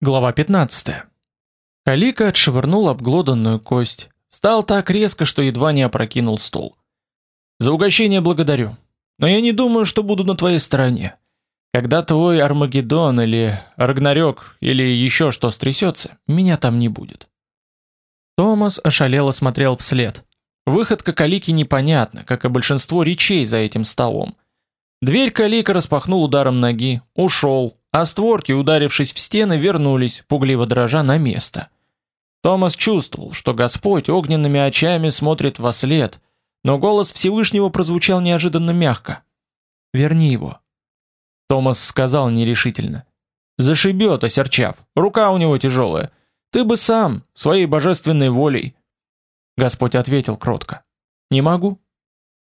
Глава 15. Калика отшвырнул обглоданную кость. Встал так резко, что едва не опрокинул стол. За угощение благодарю. Но я не думаю, что буду на твоей стороне. Когда твой Армагеддон или Рагнарёк или еще что стрясется, меня там не будет. Томас ошалело смотрел вслед. Выходка Калики непонятна, как и большинство речей за этим столом. Дверь Калика распахнул ударом ноги, ушел, а створки, ударившись в стены, вернулись, пугливо дрожа на место. Томас чувствовал, что Господь огненными очами смотрит во след, но голос Всевышнего прозвучал неожиданно мягко. «Верни его». Томас сказал нерешительно. «Зашибет, осерчав, рука у него тяжелая. Ты бы сам, своей божественной волей». Господь ответил кротко. «Не могу».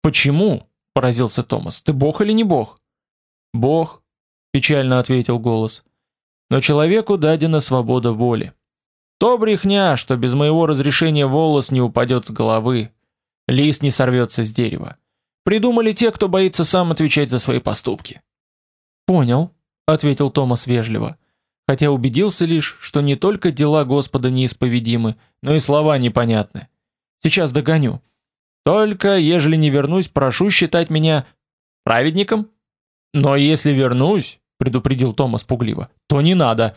«Почему?» – поразился Томас. «Ты бог или не бог?» «Бог», печально ответил голос. Но человеку дадена свобода воли. То брехня, что без моего разрешения волос не упадет с головы, лист не сорвется с дерева. Придумали те, кто боится сам отвечать за свои поступки. Понял, ответил Томас вежливо, хотя убедился лишь, что не только дела Господа неисповедимы, но и слова непонятны. Сейчас догоню. Только, ежели не вернусь, прошу считать меня праведником. Но если вернусь, предупредил Томас пугливо. То не надо.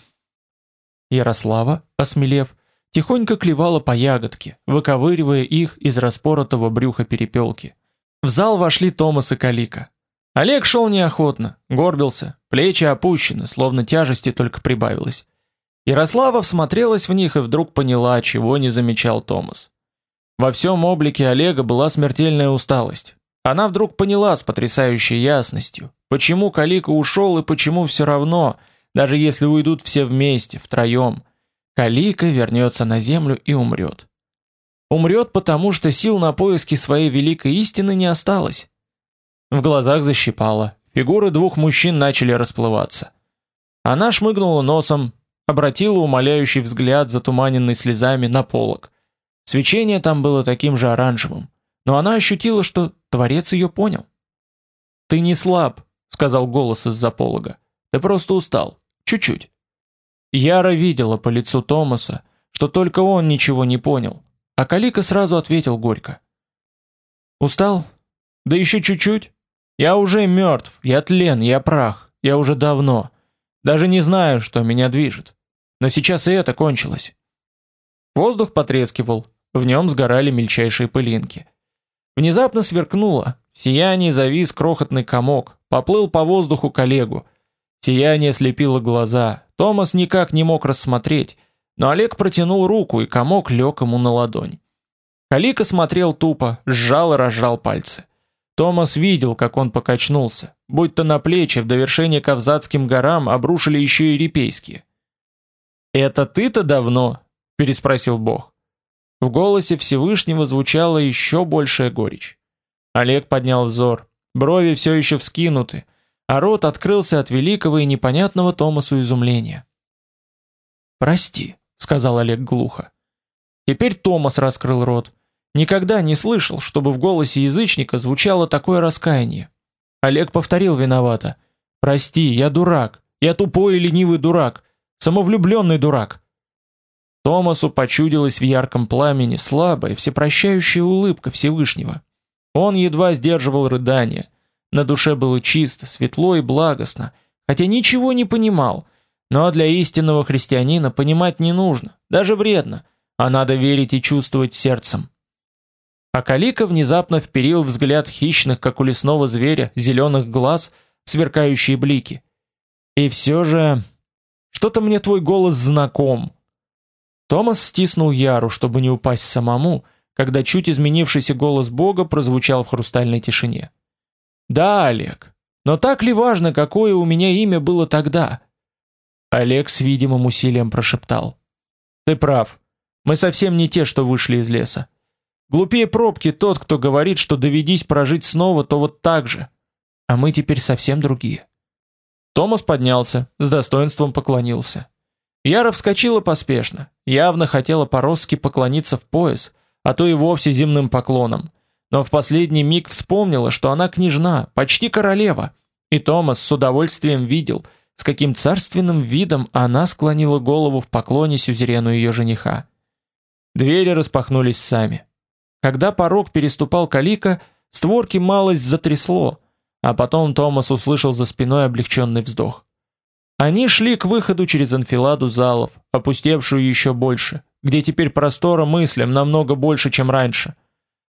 Ярослава, осмелев, тихонько клевала по ягодке, выковыривая их из распоротого брюха перепелки. В зал вошли Томас и Калика. Олег шел неохотно, горбился, плечи опущены, словно тяжести только прибавилось. Ярослава всмотрелась в них и вдруг поняла, чего не замечал Томас. Во всем облике Олега была смертельная усталость. Она вдруг поняла с потрясающей ясностью, почему Калика ушел и почему все равно, даже если уйдут все вместе, втроем, Калика вернется на землю и умрет. Умрет потому, что сил на поиски своей великой истины не осталось. В глазах защипало, фигуры двух мужчин начали расплываться. Она шмыгнула носом, обратила умоляющий взгляд, затуманенный слезами, на полок. Свечение там было таким же оранжевым, но она ощутила, что Творец ее понял. «Ты не слаб», — сказал голос из-за полога. «Ты просто устал. Чуть-чуть». Яра видела по лицу Томаса, что только он ничего не понял, а Калика сразу ответил горько. «Устал? Да еще чуть-чуть? Я уже мертв, я тлен, я прах, я уже давно. Даже не знаю, что меня движет. Но сейчас и это кончилось». Воздух потрескивал, в нем сгорали мельчайшие пылинки. Внезапно сверкнуло, в сиянии завис крохотный комок, поплыл по воздуху коллегу. Сияние слепило глаза, Томас никак не мог рассмотреть, но Олег протянул руку, и комок лег ему на ладонь. Калика смотрел тупо, сжал и разжал пальцы. Томас видел, как он покачнулся, будто на плечи в довершение к Авзацким горам обрушили еще и репейские. «Это ты-то давно?» – переспросил Бог. В голосе Всевышнего звучала еще большая горечь. Олег поднял взор. Брови все еще вскинуты, а рот открылся от великого и непонятного Томасу изумления. «Прости», — сказал Олег глухо. Теперь Томас раскрыл рот. Никогда не слышал, чтобы в голосе язычника звучало такое раскаяние. Олег повторил виновато. «Прости, я дурак. Я тупой и ленивый дурак. Самовлюбленный дурак. Томасу почудилась в ярком пламени слабая, всепрощающая улыбка Всевышнего. Он едва сдерживал рыдания. На душе было чисто, светло и благостно, хотя ничего не понимал. Но для истинного христианина понимать не нужно, даже вредно, а надо верить и чувствовать сердцем. А Калика внезапно вперил взгляд хищных, как у лесного зверя, зеленых глаз, сверкающие блики. И все же... Что-то мне твой голос знаком. Томас стиснул Яру, чтобы не упасть самому, когда чуть изменившийся голос Бога прозвучал в хрустальной тишине. «Да, Олег, но так ли важно, какое у меня имя было тогда?» Олег с видимым усилием прошептал. «Ты прав. Мы совсем не те, что вышли из леса. Глупее пробки тот, кто говорит, что доведись прожить снова, то вот так же. А мы теперь совсем другие». Томас поднялся, с достоинством поклонился. Яра вскочила поспешно, явно хотела по-русски поклониться в пояс, а то и вовсе земным поклоном. Но в последний миг вспомнила, что она княжна, почти королева, и Томас с удовольствием видел, с каким царственным видом она склонила голову в поклоне сюзерену ее жениха. Двери распахнулись сами. Когда порог переступал Калика, створки малость затрясло, а потом Томас услышал за спиной облегченный вздох. Они шли к выходу через анфиладу залов, опустевшую еще больше, где теперь простора мыслям намного больше, чем раньше.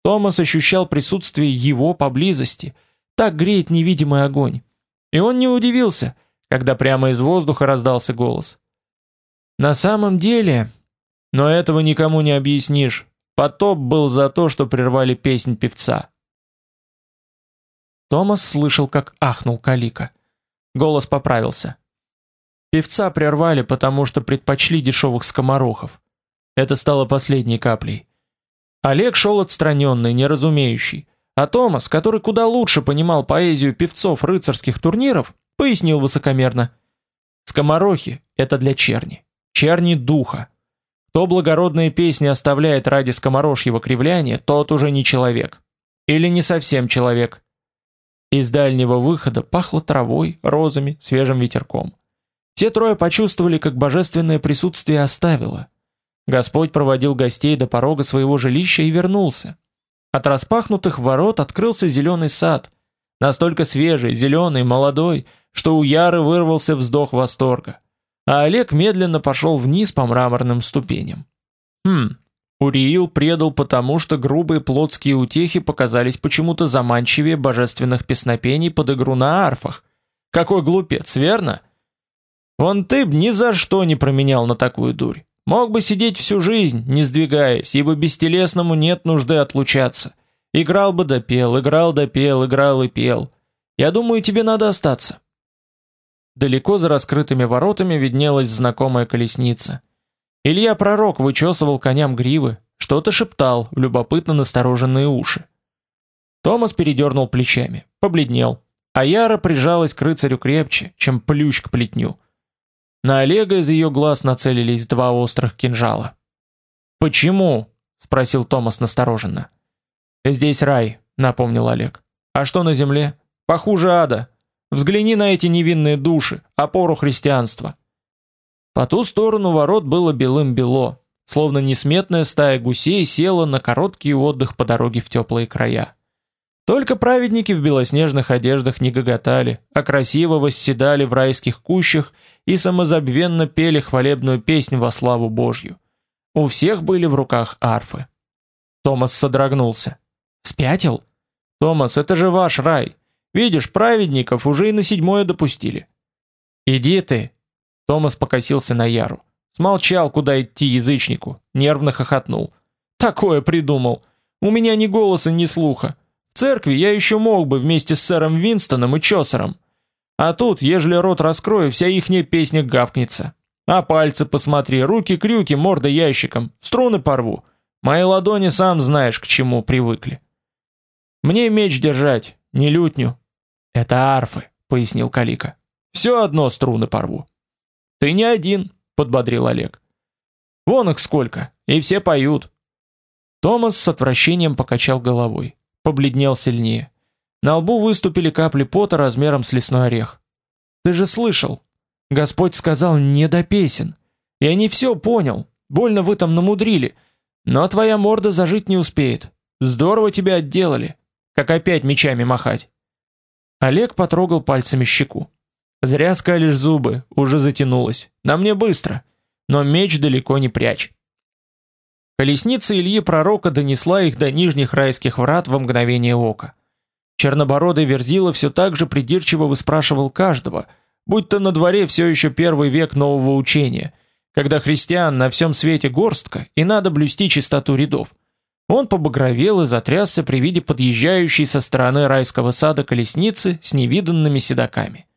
Томас ощущал присутствие его поблизости, так греет невидимый огонь. И он не удивился, когда прямо из воздуха раздался голос. На самом деле, но этого никому не объяснишь. Потоп был за то, что прервали песнь певца. Томас слышал, как ахнул Калика. Голос поправился. Певца прервали, потому что предпочли дешевых скоморохов. Это стало последней каплей. Олег шел отстраненный, неразумеющий, а Томас, который куда лучше понимал поэзию певцов рыцарских турниров, пояснил высокомерно. Скоморохи — это для черни. Черни духа. Кто благородные песни оставляет ради скоморожьего кривляния, тот уже не человек. Или не совсем человек. Из дальнего выхода пахло травой, розами, свежим ветерком. Все трое почувствовали, как божественное присутствие оставило. Господь проводил гостей до порога своего жилища и вернулся. От распахнутых ворот открылся зеленый сад, настолько свежий, зеленый, молодой, что у Яры вырвался вздох восторга а Олег медленно пошел вниз по мраморным ступеням. Хм, Уриил предал потому, что грубые плотские утехи показались почему-то заманчивее божественных песнопений под игру на арфах. Какой глупец, верно? Вон ты б ни за что не променял на такую дурь. Мог бы сидеть всю жизнь, не сдвигаясь, ибо бестелесному нет нужды отлучаться. Играл бы да пел, играл да пел, играл и пел. Я думаю, тебе надо остаться. Далеко за раскрытыми воротами виднелась знакомая колесница. Илья Пророк вычесывал коням гривы, что-то шептал в любопытно настороженные уши. Томас передернул плечами, побледнел, а Яра прижалась к рыцарю крепче, чем плющ к плетню. На Олега из ее глаз нацелились два острых кинжала. «Почему?» — спросил Томас настороженно. «Здесь рай», — напомнил Олег. «А что на земле? Похуже ада. Взгляни на эти невинные души, опору христианства. По ту сторону ворот было белым-бело, словно несметная стая гусей села на короткий отдых по дороге в теплые края. Только праведники в белоснежных одеждах не гоготали, а красиво восседали в райских кущах и самозабвенно пели хвалебную песнь во славу Божью. У всех были в руках арфы. Томас содрогнулся. «Спятил? Томас, это же ваш рай. Видишь, праведников уже и на седьмое допустили. Иди ты. Томас покосился на Яру. Смолчал, куда идти язычнику, нервно хохотнул. Такое придумал. У меня ни голоса, ни слуха. Церкви я еще мог бы вместе с сэром Винстоном и Чосером. А тут, ежели рот раскрою, вся ихняя песня гавкнется. А пальцы посмотри, руки-крюки, морда ящиком, струны порву. Мои ладони сам знаешь, к чему привыкли. Мне меч держать, не лютню, это арфы, пояснил Калика. Все одно струны порву. Ты не один, подбодрил Олег. Вон их сколько, и все поют. Томас с отвращением покачал головой, побледнел сильнее. На лбу выступили капли пота размером с лесной орех. Ты же слышал? Господь сказал не до песен. Я не все понял. Больно вы там намудрили. Но твоя морда зажить не успеет. Здорово тебя отделали. Как опять мечами махать. Олег потрогал пальцами щеку. Зря скалишь зубы, уже затянулось. На мне быстро. Но меч далеко не прячь. Колесница Ильи Пророка донесла их до нижних райских врат во мгновение ока. Чернобородый Верзила все так же придирчиво выспрашивал каждого, будь то на дворе все еще первый век нового учения, когда христиан на всем свете горстка и надо блюсти чистоту рядов. Он побагровел и затрясся при виде подъезжающей со стороны райского сада колесницы с невиданными седаками.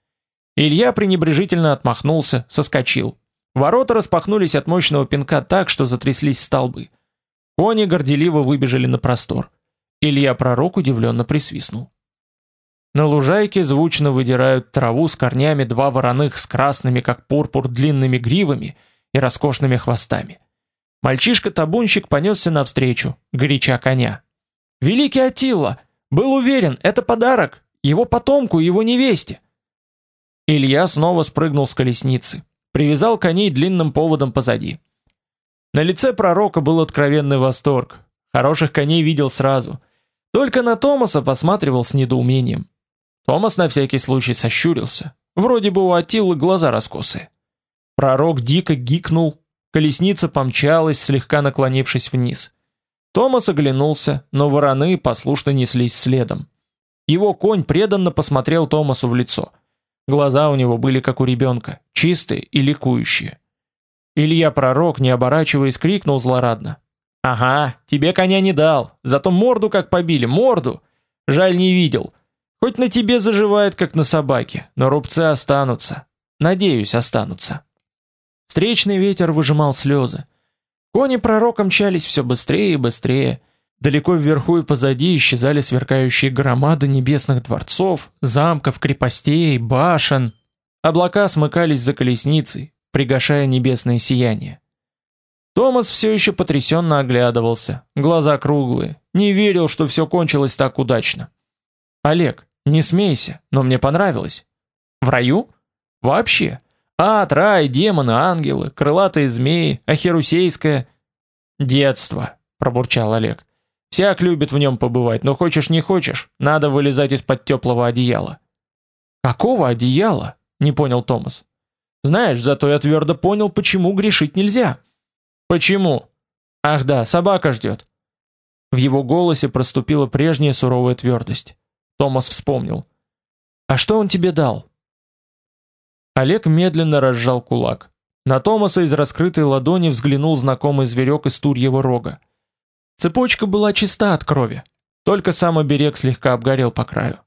Илья пренебрежительно отмахнулся, соскочил. Ворота распахнулись от мощного пинка так, что затряслись столбы. Кони горделиво выбежали на простор. Илья пророк удивленно присвистнул. На лужайке звучно выдирают траву с корнями два вороных с красными, как пурпур, длинными гривами и роскошными хвостами. Мальчишка-табунщик понесся навстречу, горяча коня. «Великий Атилла! Был уверен, это подарок! Его потомку, его невесте!» Илья снова спрыгнул с колесницы, привязал коней длинным поводом позади. На лице пророка был откровенный восторг. Хороших коней видел сразу. Только на Томаса посматривал с недоумением. Томас на всякий случай сощурился. Вроде бы у Атилы глаза раскосые. Пророк дико гикнул, колесница помчалась, слегка наклонившись вниз. Томас оглянулся, но вороны послушно неслись следом. Его конь преданно посмотрел Томасу в лицо. Глаза у него были как у ребенка, чистые и ликующие. Илья Пророк, не оборачиваясь, крикнул злорадно. «Ага, тебе коня не дал, зато морду как побили, морду! Жаль, не видел. Хоть на тебе заживает, как на собаке, но рубцы останутся. Надеюсь, останутся». Встречный ветер выжимал слезы. Кони Пророка мчались все быстрее и быстрее. Далеко вверху и позади исчезали сверкающие громады небесных дворцов, замков, крепостей, башен. Облака смыкались за колесницей, пригашая небесное сияние. Томас все еще потрясенно оглядывался, глаза круглые, не верил, что все кончилось так удачно. Олег, не смейся, но мне понравилось. В раю? Вообще. Ад, рай, демоны, ангелы, крылатые змеи, ахерусейское детство, пробурчал Олег. Всяк любит в нем побывать, но хочешь не хочешь, надо вылезать из-под теплого одеяла. Какого одеяла? Не понял Томас. Знаешь, зато я твердо понял, почему грешить нельзя. Почему? Ах да, собака ждет. В его голосе проступила прежняя суровая твердость. Томас вспомнил. А что он тебе дал? Олег медленно разжал кулак. На Томаса из раскрытой ладони взглянул знакомый зверек из турьего рога. Цепочка была чиста от крови, только сам оберег слегка обгорел по краю.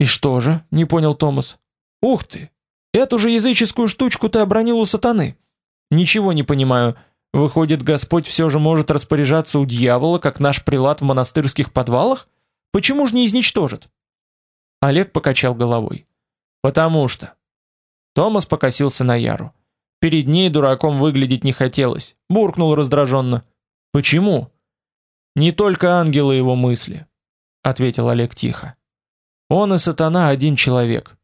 «И что же?» — не понял Томас. «Ух ты! Эту же языческую штучку ты обронил у сатаны!» «Ничего не понимаю. Выходит, Господь все же может распоряжаться у дьявола, как наш прилад в монастырских подвалах? Почему же не изничтожит?» Олег покачал головой. «Потому что...» Томас покосился на Яру. Перед ней дураком выглядеть не хотелось. Буркнул раздраженно. Почему? Не только ангелы его мысли, ответил Олег тихо. Он и сатана один человек.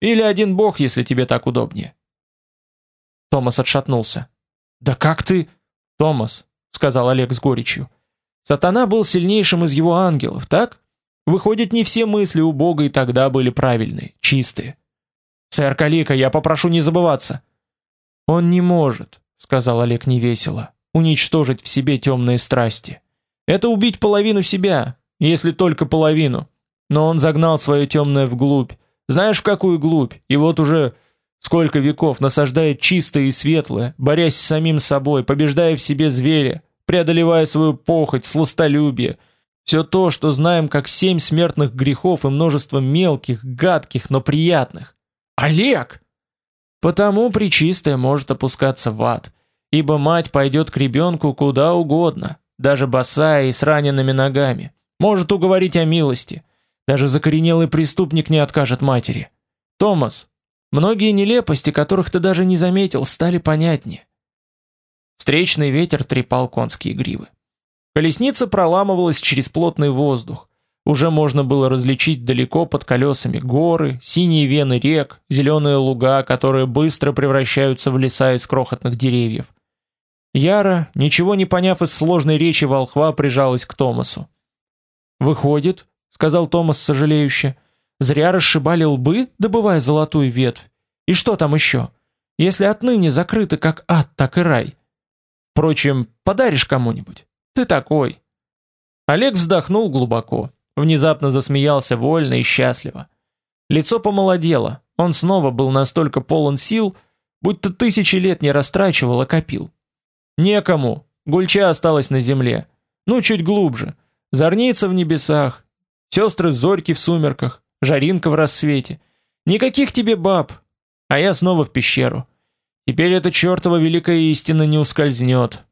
Или один бог, если тебе так удобнее. Томас отшатнулся. Да как ты, Томас, сказал Олег с горечью. Сатана был сильнейшим из его ангелов, так? Выходит, не все мысли у Бога и тогда были правильные, чистые. Сэр Калика, я попрошу не забываться. Он не может, сказал Олег невесело уничтожить в себе темные страсти. Это убить половину себя, если только половину. Но он загнал свое темное вглубь. Знаешь, в какую глубь? И вот уже сколько веков насаждает чистое и светлое, борясь с самим собой, побеждая в себе зверя, преодолевая свою похоть, сластолюбие. Все то, что знаем как семь смертных грехов и множество мелких, гадких, но приятных. Олег! Потому причистое может опускаться в ад ибо мать пойдет к ребенку куда угодно, даже босая и с раненными ногами. Может уговорить о милости. Даже закоренелый преступник не откажет матери. Томас, многие нелепости, которых ты даже не заметил, стали понятнее. Встречный ветер трепал конские гривы. Колесница проламывалась через плотный воздух. Уже можно было различить далеко под колесами горы, синие вены рек, зеленые луга, которые быстро превращаются в леса из крохотных деревьев. Яра, ничего не поняв из сложной речи волхва, прижалась к Томасу. «Выходит», — сказал Томас сожалеюще, — «зря расшибали лбы, добывая золотую ветвь. И что там еще? Если отныне закрыты как ад, так и рай. Впрочем, подаришь кому-нибудь. Ты такой». Олег вздохнул глубоко, внезапно засмеялся вольно и счастливо. Лицо помолодело, он снова был настолько полон сил, будто тысячи лет не растрачивал, а копил. Некому. Гульча осталась на земле. Ну, чуть глубже. Зорница в небесах. Сестры Зорьки в сумерках. Жаринка в рассвете. Никаких тебе баб. А я снова в пещеру. Теперь эта чертова великая истина не ускользнет.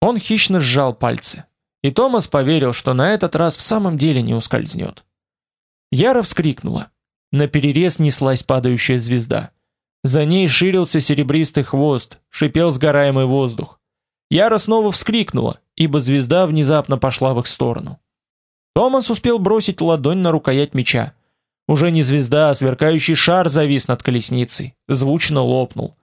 Он хищно сжал пальцы. И Томас поверил, что на этот раз в самом деле не ускользнет. Яра вскрикнула. На перерез неслась падающая звезда. За ней ширился серебристый хвост, шипел сгораемый воздух. Яра снова вскрикнула, ибо звезда внезапно пошла в их сторону. Томас успел бросить ладонь на рукоять меча. Уже не звезда, а сверкающий шар завис над колесницей, звучно лопнул.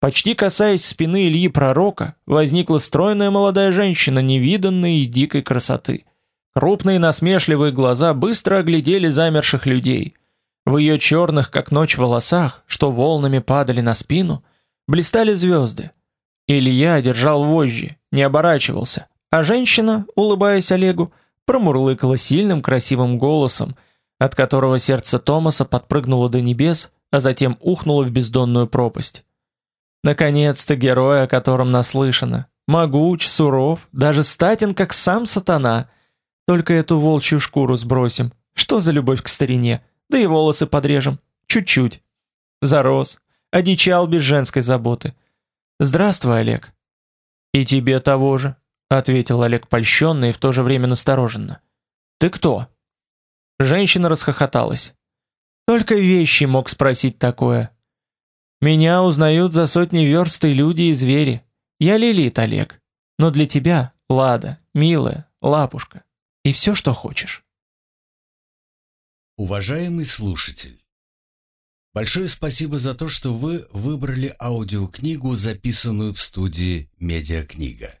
Почти касаясь спины Ильи Пророка, возникла стройная молодая женщина невиданной и дикой красоты. Крупные насмешливые глаза быстро оглядели замерших людей. В ее черных, как ночь, волосах, что волнами падали на спину, блистали звезды. Илья держал вожжи, не оборачивался, а женщина, улыбаясь Олегу, промурлыкала сильным красивым голосом, от которого сердце Томаса подпрыгнуло до небес, а затем ухнуло в бездонную пропасть. Наконец-то герой, о котором наслышано. Могуч, суров, даже статен, как сам сатана. Только эту волчью шкуру сбросим. Что за любовь к старине? Да и волосы подрежем. Чуть-чуть. Зарос. Одичал без женской заботы. Здравствуй, Олег. И тебе того же, ответил Олег польщенно и в то же время настороженно. Ты кто? Женщина расхохоталась. Только вещи мог спросить такое. Меня узнают за сотни верст и люди, и звери. Я Лилит, Олег. Но для тебя, Лада, милая, лапушка. И все, что хочешь. Уважаемый слушатель, большое спасибо за то, что вы выбрали аудиокнигу, записанную в студии «Медиакнига».